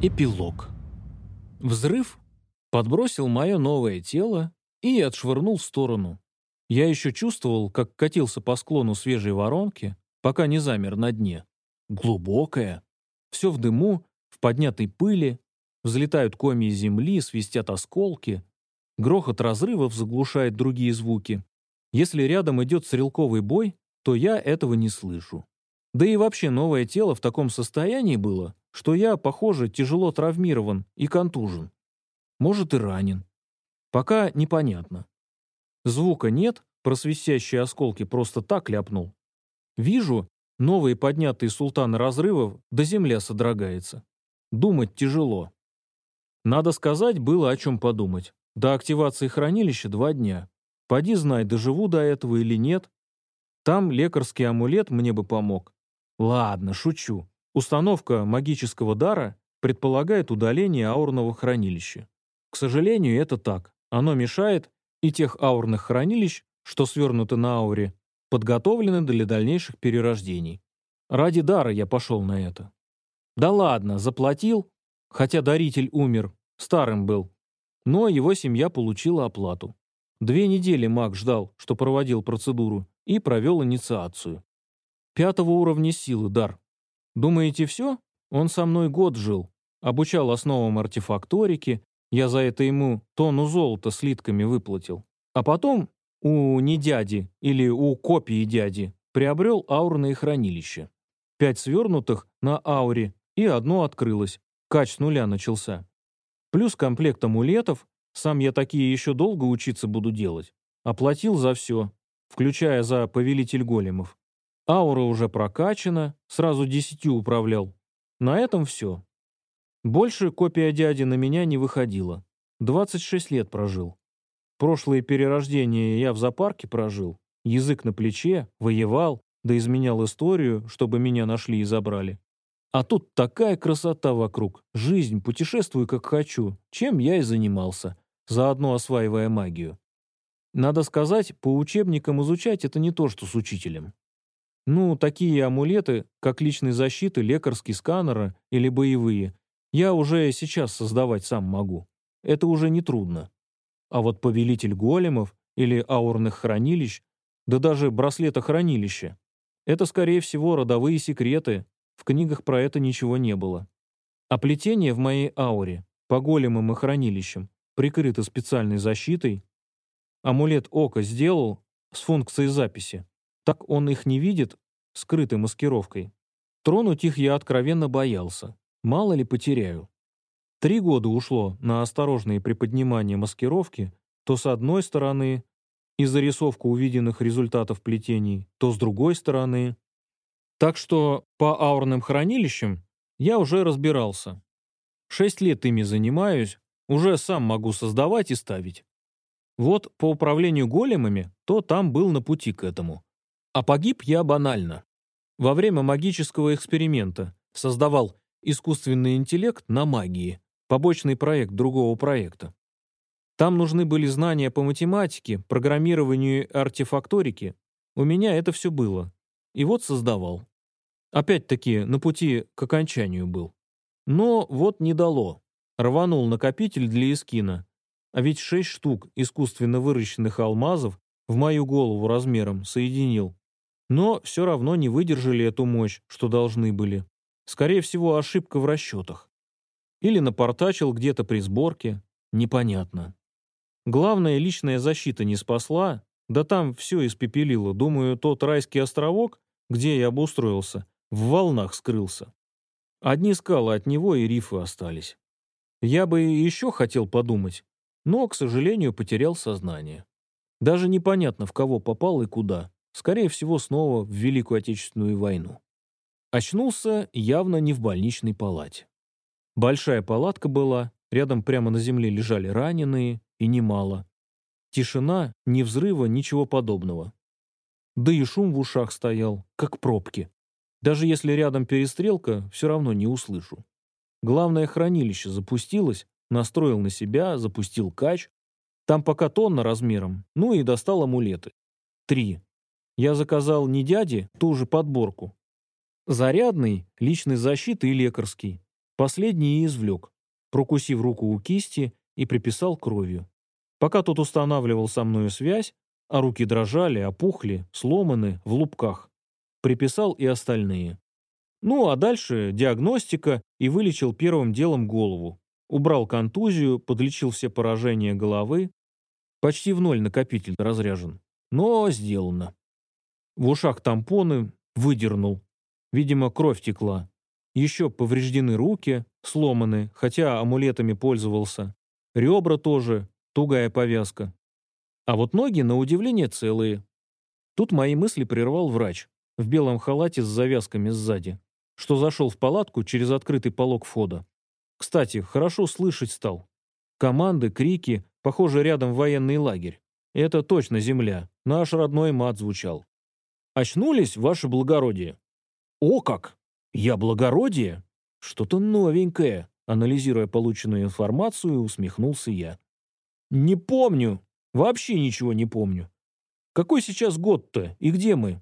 Эпилог. Взрыв подбросил мое новое тело и отшвырнул в сторону. Я еще чувствовал, как катился по склону свежей воронки, пока не замер на дне. Глубокая. Все в дыму, в поднятой пыли. Взлетают комья земли, свистят осколки. Грохот разрывов заглушает другие звуки. Если рядом идет стрелковый бой, то я этого не слышу. Да и вообще новое тело в таком состоянии было, что я, похоже, тяжело травмирован и контужен. Может, и ранен. Пока непонятно. Звука нет, про свистящие осколки просто так ляпнул. Вижу, новые поднятые султаны разрывов, до земля содрогается. Думать тяжело. Надо сказать, было о чем подумать. До активации хранилища два дня. Поди знай, доживу до этого или нет. Там лекарский амулет мне бы помог. Ладно, шучу. Установка магического дара предполагает удаление аурного хранилища. К сожалению, это так. Оно мешает, и тех аурных хранилищ, что свернуты на ауре, подготовлены для дальнейших перерождений. Ради дара я пошел на это. Да ладно, заплатил, хотя даритель умер, старым был. Но его семья получила оплату. Две недели маг ждал, что проводил процедуру, и провел инициацию. Пятого уровня силы дар. Думаете, все? Он со мной год жил, обучал основам артефакторики, я за это ему тонну золота слитками выплатил. А потом у не дяди или у копии дяди приобрел аурное хранилище. Пять свернутых на ауре и одно открылось. Кач с нуля начался. Плюс комплект амулетов, сам я такие еще долго учиться буду делать. Оплатил за все, включая за повелитель големов. Аура уже прокачана, сразу десятью управлял. На этом все. Больше копия дяди на меня не выходила. 26 лет прожил. Прошлые перерождения я в зоопарке прожил. Язык на плече, воевал, да изменял историю, чтобы меня нашли и забрали. А тут такая красота вокруг. Жизнь, путешествую как хочу. Чем я и занимался, заодно осваивая магию. Надо сказать, по учебникам изучать это не то, что с учителем. Ну, такие амулеты, как личной защиты, лекарские сканеры или боевые, я уже сейчас создавать сам могу. Это уже не трудно. А вот повелитель големов или аурных хранилищ, да даже браслета хранилища, это, скорее всего, родовые секреты, в книгах про это ничего не было. А плетение в моей ауре, по големам и хранилищам, прикрыто специальной защитой. Амулет ока сделал с функцией записи, так он их не видит скрытой маскировкой. Тронуть их я откровенно боялся. Мало ли потеряю. Три года ушло на осторожные приподнимания маскировки, то с одной стороны, и зарисовку увиденных результатов плетений, то с другой стороны. Так что по аурным хранилищам я уже разбирался. Шесть лет ими занимаюсь, уже сам могу создавать и ставить. Вот по управлению големами, то там был на пути к этому. А погиб я банально. Во время магического эксперимента создавал искусственный интеллект на магии, побочный проект другого проекта. Там нужны были знания по математике, программированию и артефакторике. У меня это все было. И вот создавал. Опять-таки, на пути к окончанию был. Но вот не дало. Рванул накопитель для эскина. А ведь шесть штук искусственно выращенных алмазов в мою голову размером соединил. Но все равно не выдержали эту мощь, что должны были. Скорее всего, ошибка в расчетах. Или напортачил где-то при сборке. Непонятно. Главное, личная защита не спасла, да там все испепелило. Думаю, тот райский островок, где я обустроился, в волнах скрылся. Одни скалы от него и рифы остались. Я бы еще хотел подумать, но, к сожалению, потерял сознание. Даже непонятно, в кого попал и куда. Скорее всего, снова в Великую Отечественную войну. Очнулся явно не в больничной палате. Большая палатка была, рядом прямо на земле лежали раненые, и немало. Тишина, ни взрыва, ничего подобного. Да и шум в ушах стоял, как пробки. Даже если рядом перестрелка, все равно не услышу. Главное хранилище запустилось, настроил на себя, запустил кач. Там пока тонна размером, ну и достал амулеты. Три. Я заказал не дяде ту же подборку. Зарядный, личной защиты и лекарский. Последний и извлек, прокусив руку у кисти и приписал кровью. Пока тот устанавливал со мною связь, а руки дрожали, опухли, сломаны, в лупках, приписал и остальные. Ну, а дальше диагностика и вылечил первым делом голову. Убрал контузию, подлечил все поражения головы. Почти в ноль накопитель разряжен. Но сделано. В ушах тампоны выдернул. Видимо, кровь текла. Еще повреждены руки, сломаны, хотя амулетами пользовался. Ребра тоже, тугая повязка. А вот ноги, на удивление, целые. Тут мои мысли прервал врач в белом халате с завязками сзади, что зашел в палатку через открытый полог входа. Кстати, хорошо слышать стал. Команды, крики, похоже, рядом военный лагерь. Это точно земля. Наш родной мат звучал. Очнулись, ваше благородие. О как! Я благородие? Что-то новенькое. Анализируя полученную информацию, усмехнулся я. Не помню. Вообще ничего не помню. Какой сейчас год-то и где мы?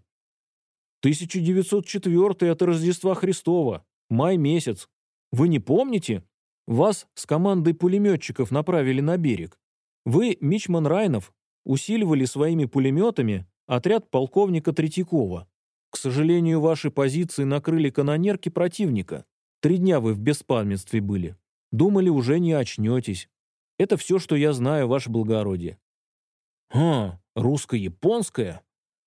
1904 от Рождества Христова. Май месяц. Вы не помните? Вас с командой пулеметчиков направили на берег. Вы, Мичман Райнов, усиливали своими пулеметами отряд полковника Третьякова. К сожалению, ваши позиции накрыли канонерки противника. Три дня вы в беспамятстве были. Думали, уже не очнетесь. Это все, что я знаю, ваше благородие. А, русско-японская?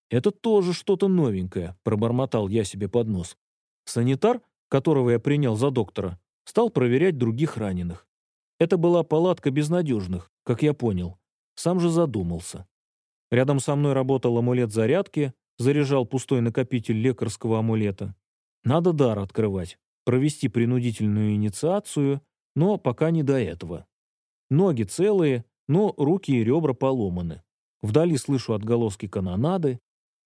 Это тоже что-то новенькое, пробормотал я себе под нос. Санитар, которого я принял за доктора, стал проверять других раненых. Это была палатка безнадежных, как я понял. Сам же задумался. Рядом со мной работал амулет зарядки, заряжал пустой накопитель лекарского амулета. Надо дар открывать, провести принудительную инициацию, но пока не до этого. Ноги целые, но руки и ребра поломаны. Вдали слышу отголоски канонады.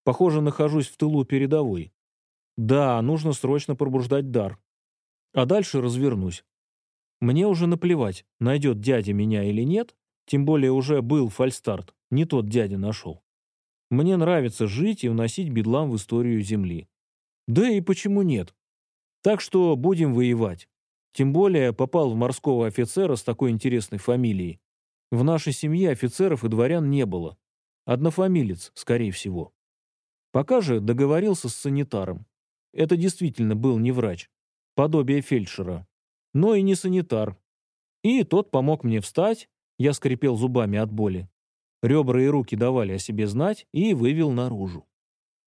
Похоже, нахожусь в тылу передовой. Да, нужно срочно пробуждать дар. А дальше развернусь. Мне уже наплевать, найдет дядя меня или нет, тем более уже был фальстарт, не тот дядя нашел. Мне нравится жить и вносить бедлам в историю Земли. Да и почему нет? Так что будем воевать. Тем более попал в морского офицера с такой интересной фамилией. В нашей семье офицеров и дворян не было. Однофамилец, скорее всего. Пока же договорился с санитаром. Это действительно был не врач, подобие фельдшера, но и не санитар. И тот помог мне встать, я скрипел зубами от боли. Ребра и руки давали о себе знать и вывел наружу.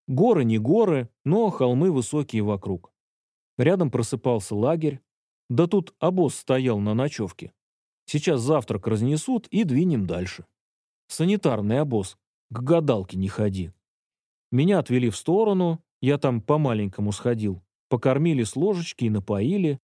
Горы не горы, но холмы высокие вокруг. Рядом просыпался лагерь, да тут обоз стоял на ночевке. Сейчас завтрак разнесут и двинем дальше. Санитарный обоз. К гадалке не ходи. Меня отвели в сторону, я там по-маленькому сходил. Покормили с ложечки и напоили.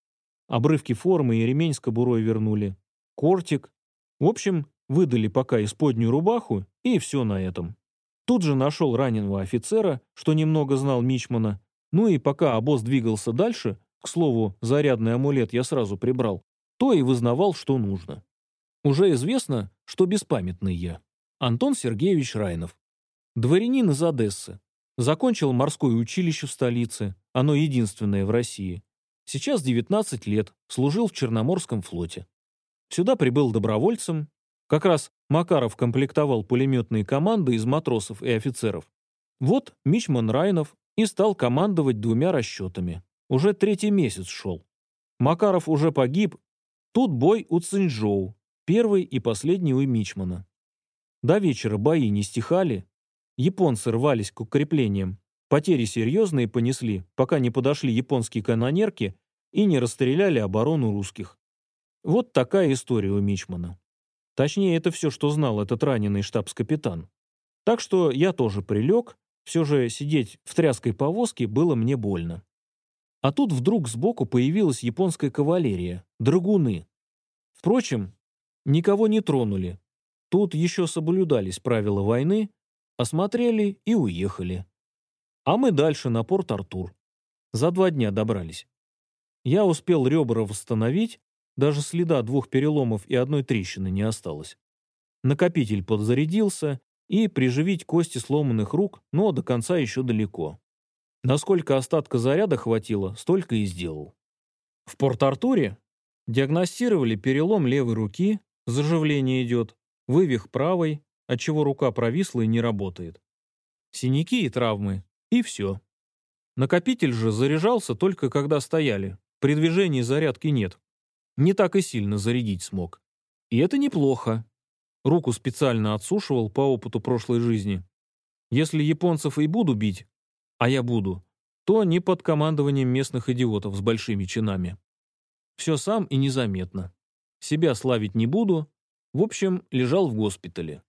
Обрывки формы и ремень с кобурой вернули. Кортик. В общем, выдали пока исподнюю рубаху, и все на этом. Тут же нашел раненого офицера, что немного знал Мичмана. Ну и пока обоз двигался дальше, к слову, зарядный амулет я сразу прибрал, то и вызнавал, что нужно. Уже известно, что беспамятный я. Антон Сергеевич Райнов. Дворянин из Одессы. Закончил морское училище в столице, оно единственное в России. Сейчас 19 лет, служил в Черноморском флоте. Сюда прибыл добровольцем. Как раз Макаров комплектовал пулеметные команды из матросов и офицеров. Вот Мичман Райнов и стал командовать двумя расчетами. Уже третий месяц шел. Макаров уже погиб. Тут бой у Цинчжоу, первый и последний у Мичмана. До вечера бои не стихали. Японцы рвались к укреплениям. Потери серьезные понесли, пока не подошли японские канонерки и не расстреляли оборону русских. Вот такая история у Мичмана. Точнее, это все, что знал этот раненый штабс-капитан. Так что я тоже прилег, все же сидеть в тряской повозке было мне больно. А тут вдруг сбоку появилась японская кавалерия, драгуны. Впрочем, никого не тронули. Тут еще соблюдались правила войны, осмотрели и уехали. А мы дальше на порт Артур. За два дня добрались. Я успел ребра восстановить, даже следа двух переломов и одной трещины не осталось. Накопитель подзарядился, и приживить кости сломанных рук, но до конца еще далеко. Насколько остатка заряда хватило, столько и сделал. В Порт-Артуре Диагностировали перелом левой руки, заживление идет, вывих правой, отчего рука провисла и не работает. Синяки и травмы, и все. Накопитель же заряжался только когда стояли. При движении зарядки нет. Не так и сильно зарядить смог. И это неплохо. Руку специально отсушивал по опыту прошлой жизни. Если японцев и буду бить, а я буду, то не под командованием местных идиотов с большими чинами. Все сам и незаметно. Себя славить не буду. В общем, лежал в госпитале.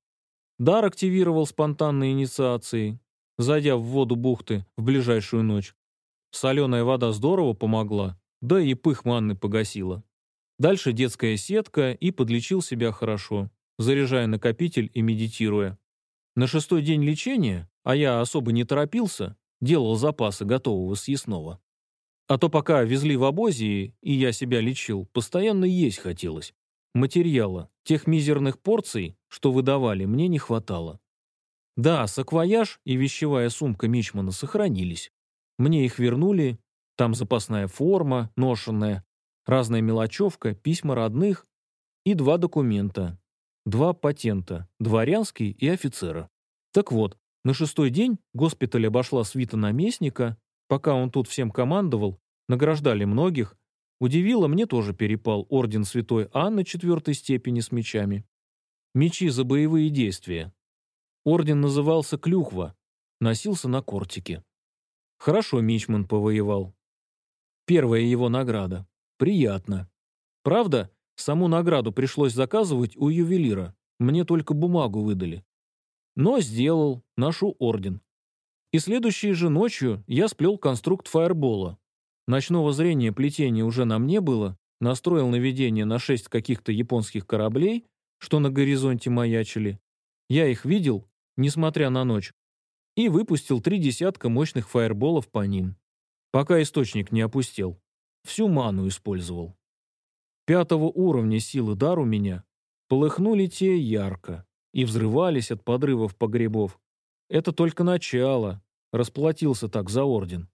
Дар активировал спонтанной инициацией, зайдя в воду бухты в ближайшую ночь. Соленая вода здорово помогла, да и пых манны погасила. Дальше детская сетка и подлечил себя хорошо, заряжая накопитель и медитируя. На шестой день лечения, а я особо не торопился, делал запасы готового съестного. А то пока везли в обозе, и я себя лечил, постоянно есть хотелось. Материала, тех мизерных порций, что выдавали, мне не хватало. Да, саквояж и вещевая сумка Мичмана сохранились. Мне их вернули, там запасная форма, ношенная, разная мелочевка, письма родных и два документа. Два патента, дворянский и офицера. Так вот, на шестой день госпиталь обошла свита наместника, пока он тут всем командовал, награждали многих. Удивило, мне тоже перепал орден святой Анны четвертой степени с мечами. Мечи за боевые действия. Орден назывался Клюква, носился на кортике. Хорошо Мичман повоевал. Первая его награда. Приятно. Правда, саму награду пришлось заказывать у ювелира. Мне только бумагу выдали. Но сделал, нашу орден. И следующей же ночью я сплел конструкт фаербола. Ночного зрения плетения уже на мне было, настроил наведение на шесть каких-то японских кораблей, что на горизонте маячили. Я их видел, несмотря на ночь, и выпустил три десятка мощных фаерболов по ним, пока источник не опустел. Всю ману использовал. Пятого уровня силы дар у меня полыхнули те ярко и взрывались от подрывов погребов. Это только начало. Расплатился так за орден.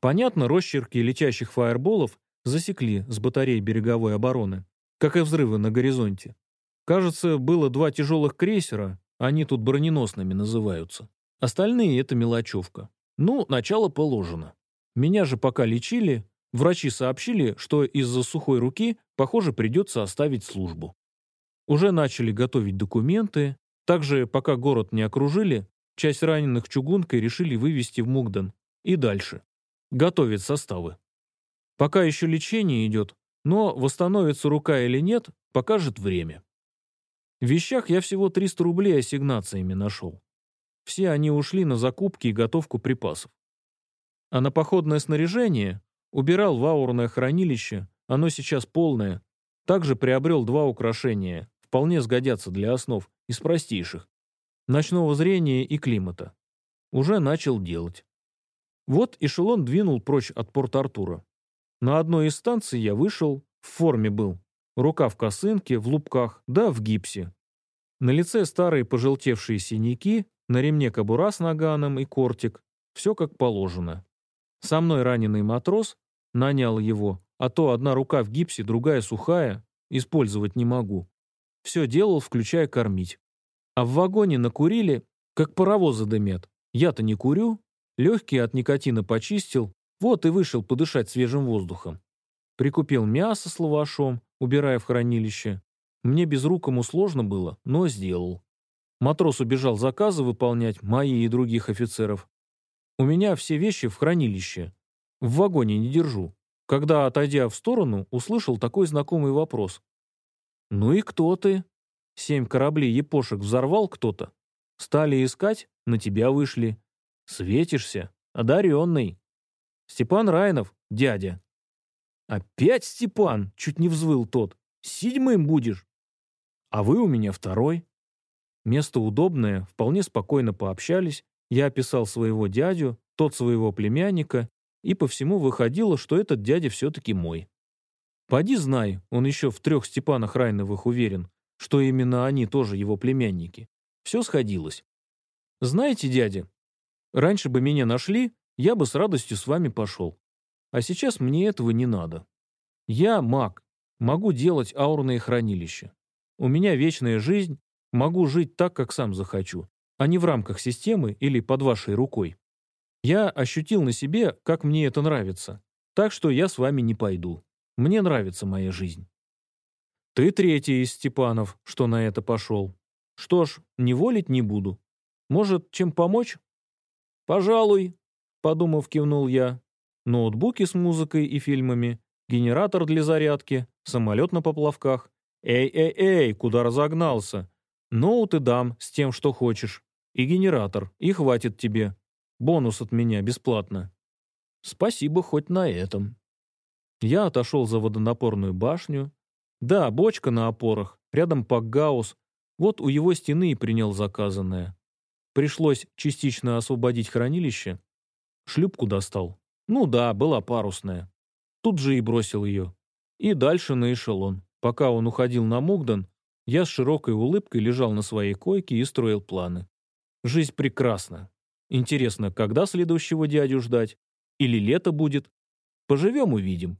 Понятно, росчерки летящих фаерболов засекли с батарей береговой обороны, как и взрывы на горизонте. Кажется, было два тяжелых крейсера, они тут броненосными называются. Остальные — это мелочевка. Ну, начало положено. Меня же пока лечили, врачи сообщили, что из-за сухой руки, похоже, придется оставить службу. Уже начали готовить документы. Также, пока город не окружили, часть раненых чугункой решили вывести в Мугдан. И дальше. Готовят составы. Пока еще лечение идет, но восстановится рука или нет, покажет время. В вещах я всего 300 рублей ассигнациями нашел. Все они ушли на закупки и готовку припасов. А на походное снаряжение убирал в аурное хранилище, оно сейчас полное. Также приобрел два украшения, вполне сгодятся для основ, из простейших. Ночного зрения и климата. Уже начал делать. Вот эшелон двинул прочь от порт Артура. На одной из станций я вышел, в форме был, Рука в косынке, в лупках, да в гипсе. На лице старые пожелтевшие синяки, на ремне кобура с наганом и кортик. Все как положено. Со мной раненый матрос, нанял его, а то одна рука в гипсе, другая сухая, использовать не могу. Все делал, включая кормить. А в вагоне накурили, как паровозы дымят. Я-то не курю, легкие от никотина почистил, вот и вышел подышать свежим воздухом. Прикупил мясо с лавашом, убирая в хранилище. Мне безрукому сложно было, но сделал. Матрос убежал заказы выполнять, мои и других офицеров. У меня все вещи в хранилище. В вагоне не держу. Когда, отойдя в сторону, услышал такой знакомый вопрос. «Ну и кто ты?» Семь кораблей епошек взорвал кто-то. Стали искать, на тебя вышли. Светишься, одаренный. Степан Райнов, дядя. «Опять Степан?» — чуть не взвыл тот. «Седьмым будешь?» «А вы у меня второй». Место удобное, вполне спокойно пообщались. Я описал своего дядю, тот своего племянника, и по всему выходило, что этот дядя все-таки мой. Поди знай, он еще в трех Степанах Райновых уверен, что именно они тоже его племянники. Все сходилось. Знаете, дядя, раньше бы меня нашли, я бы с радостью с вами пошел. А сейчас мне этого не надо. Я маг, Могу делать аурные хранилища. У меня вечная жизнь, могу жить так, как сам захочу, а не в рамках системы или под вашей рукой. Я ощутил на себе, как мне это нравится, так что я с вами не пойду. Мне нравится моя жизнь. Ты третий из Степанов, что на это пошел. Что ж, не волить не буду. Может, чем помочь? Пожалуй, подумав, кивнул я. Ноутбуки с музыкой и фильмами, генератор для зарядки, самолет на поплавках. Эй-эй-эй, куда разогнался? Ноуты дам с тем, что хочешь. И генератор, и хватит тебе. Бонус от меня бесплатно. Спасибо хоть на этом. Я отошел за водонапорную башню. Да, бочка на опорах, рядом пакгаус. Вот у его стены и принял заказанное. Пришлось частично освободить хранилище. Шлюпку достал. Ну да, была парусная. Тут же и бросил ее. И дальше на эшелон. Пока он уходил на Мугдан, я с широкой улыбкой лежал на своей койке и строил планы. Жизнь прекрасна. Интересно, когда следующего дядю ждать? Или лето будет? Поживем — увидим.